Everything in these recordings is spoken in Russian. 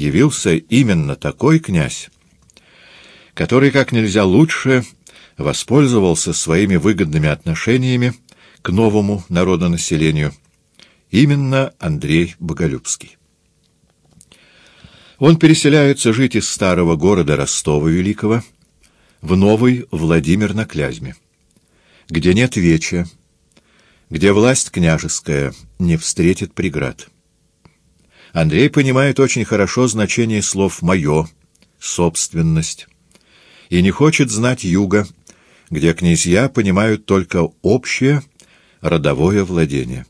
явился именно такой князь, который как нельзя лучше воспользовался своими выгодными отношениями к новому народонаселению, именно Андрей Боголюбский. Он переселяется жить из старого города Ростова Великого в новый Владимир на Клязьме, где нет веча, где власть княжеская не встретит преград. Андрей понимает очень хорошо значение слов «моё», «собственность», и не хочет знать юга, где князья понимают только общее родовое владение.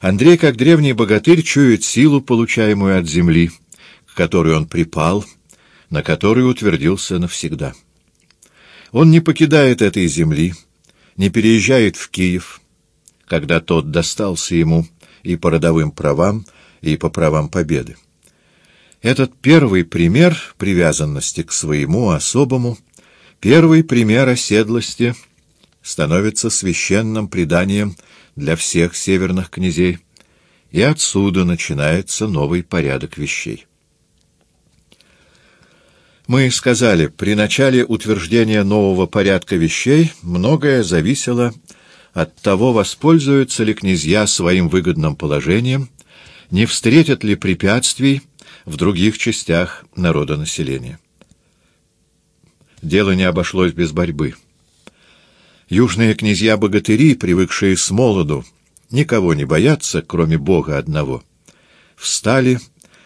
Андрей, как древний богатырь, чует силу, получаемую от земли, к которой он припал, на которой утвердился навсегда. Он не покидает этой земли, не переезжает в Киев, когда тот достался ему и по родовым правам, и по правам победы. Этот первый пример привязанности к своему особому, первый пример оседлости становится священным преданием для всех северных князей, и отсюда начинается новый порядок вещей. Мы сказали, при начале утверждения нового порядка вещей многое зависело от того, воспользуются ли князья своим выгодным положением, не встретят ли препятствий в других частях народонаселения. Дело не обошлось без борьбы. Южные князья-богатыри, привыкшие с молоду, никого не боятся, кроме Бога одного, встали,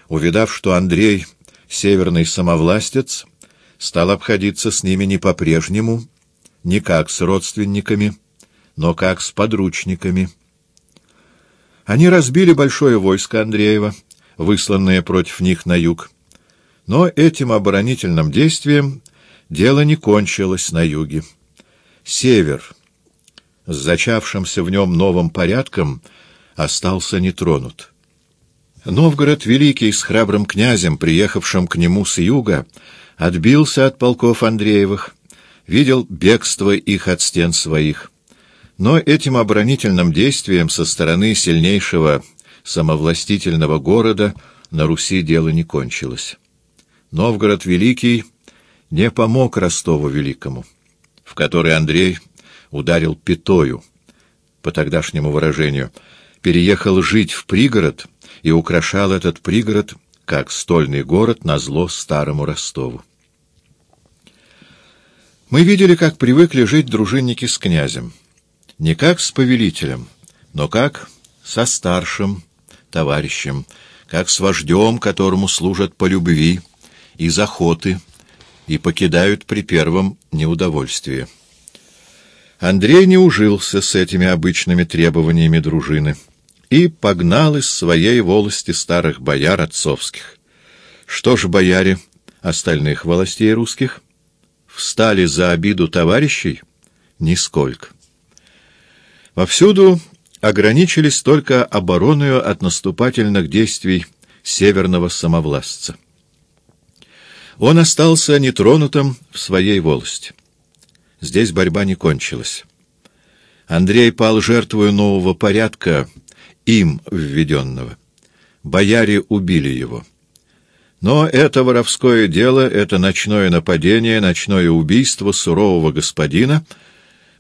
увидав, что Андрей, северный самовластец, стал обходиться с ними не по-прежнему, не как с родственниками, но как с подручниками. Они разбили большое войско Андреева, высланное против них на юг. Но этим оборонительным действием дело не кончилось на юге. Север, с зачавшимся в нем новым порядком, остался нетронут. Новгород Великий с храбрым князем, приехавшим к нему с юга, отбился от полков Андреевых, видел бегство их от стен своих. Но этим оборонительным действием со стороны сильнейшего самовластительного города на Руси дело не кончилось. Новгород Великий не помог Ростову Великому в который Андрей ударил пятою, по тогдашнему выражению, переехал жить в пригород и украшал этот пригород как стольный город на зло старому Ростову. Мы видели, как привыкли жить дружинники с князем. Не как с повелителем, но как со старшим товарищем, как с вождем, которому служат по любви, из охоты, и покидают при первом неудовольствии. Андрей не ужился с этими обычными требованиями дружины и погнал из своей волости старых бояр отцовских. Что ж бояре остальных властей русских? Встали за обиду товарищей? Нисколько. Повсюду ограничились только обороною от наступательных действий северного самовластца он остался нетронутым в своей волости. Здесь борьба не кончилась. Андрей пал жертвою нового порядка, им введенного. Бояре убили его. Но это воровское дело, это ночное нападение, ночное убийство сурового господина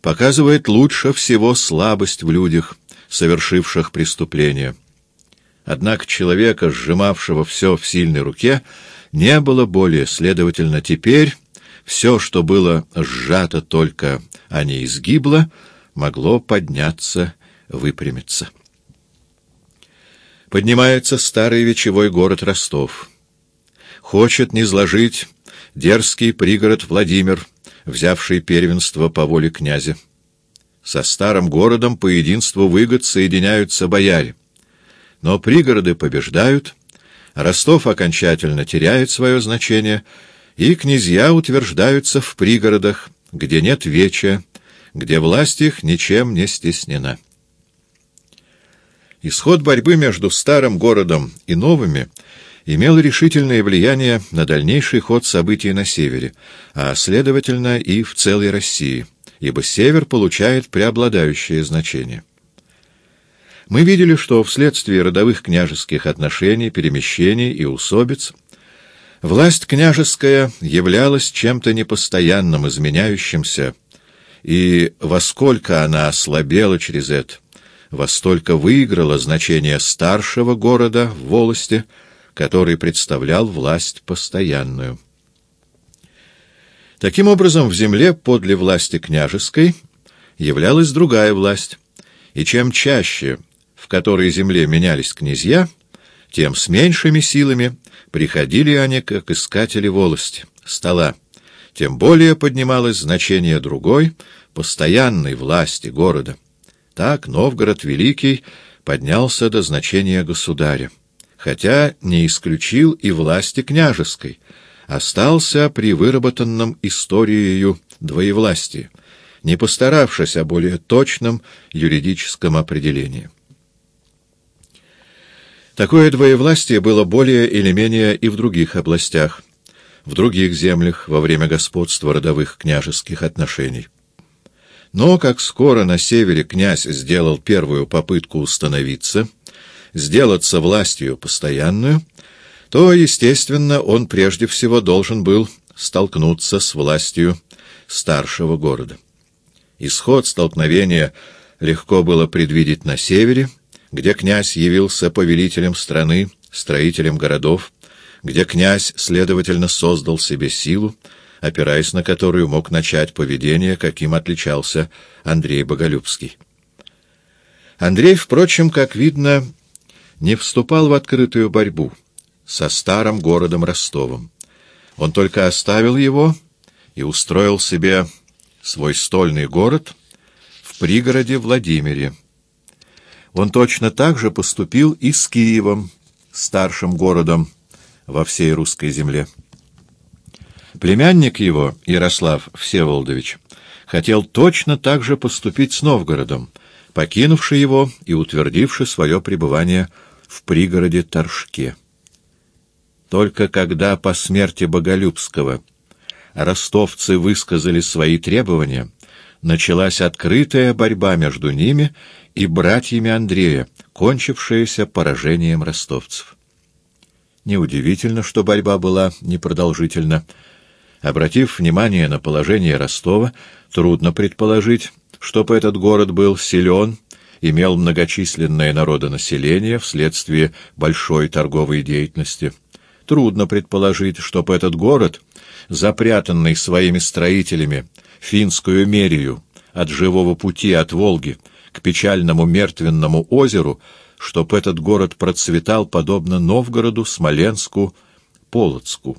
показывает лучше всего слабость в людях, совершивших преступление. Однако человека, сжимавшего все в сильной руке, не было более, следовательно, теперь все, что было сжато только, а не изгибло, могло подняться, выпрямиться. Поднимается старый вечевой город Ростов. Хочет низложить дерзкий пригород Владимир, взявший первенство по воле князя. Со старым городом по единству выгод соединяются бояре. Но пригороды побеждают — Ростов окончательно теряет свое значение, и князья утверждаются в пригородах, где нет веча, где власть их ничем не стеснена. Исход борьбы между старым городом и новыми имел решительное влияние на дальнейший ход событий на севере, а, следовательно, и в целой России, ибо север получает преобладающее значение. Мы видели, что вследствие родовых княжеских отношений, перемещений и усобиц власть княжеская являлась чем-то непостоянным, изменяющимся, и во сколько она ослабела через это, во столько выиграла значение старшего города в волости, который представлял власть постоянную. Таким образом, в земле подле власти княжеской являлась другая власть, и чем чаще в которой земле менялись князья, тем с меньшими силами приходили они, как искатели волости, стола, тем более поднималось значение другой, постоянной власти города. Так Новгород Великий поднялся до значения государя, хотя не исключил и власти княжеской, остался при выработанном историей двоевластии, не постаравшись о более точном юридическом определении. Такое двоевластие было более или менее и в других областях, в других землях во время господства родовых княжеских отношений. Но как скоро на севере князь сделал первую попытку установиться, сделаться властью постоянную, то, естественно, он прежде всего должен был столкнуться с властью старшего города. Исход столкновения легко было предвидеть на севере — где князь явился повелителем страны, строителем городов, где князь, следовательно, создал себе силу, опираясь на которую мог начать поведение, каким отличался Андрей Боголюбский. Андрей, впрочем, как видно, не вступал в открытую борьбу со старым городом Ростовом. Он только оставил его и устроил себе свой стольный город в пригороде Владимире, он точно так же поступил и с Киевом, старшим городом во всей русской земле. Племянник его, Ярослав Всеволодович, хотел точно так же поступить с Новгородом, покинувший его и утвердивший свое пребывание в пригороде Торжке. Только когда по смерти Боголюбского ростовцы высказали свои требования, началась открытая борьба между ними и братьями Андрея, кончившаяся поражением ростовцев. Неудивительно, что борьба была непродолжительна. Обратив внимание на положение Ростова, трудно предположить, чтоб этот город был силен, имел многочисленное народонаселение вследствие большой торговой деятельности. Трудно предположить, чтоб этот город, запрятанный своими строителями финскую мерию от живого пути от Волги, к печальному мертвенному озеру, чтоб этот город процветал подобно Новгороду, Смоленску, Полоцку.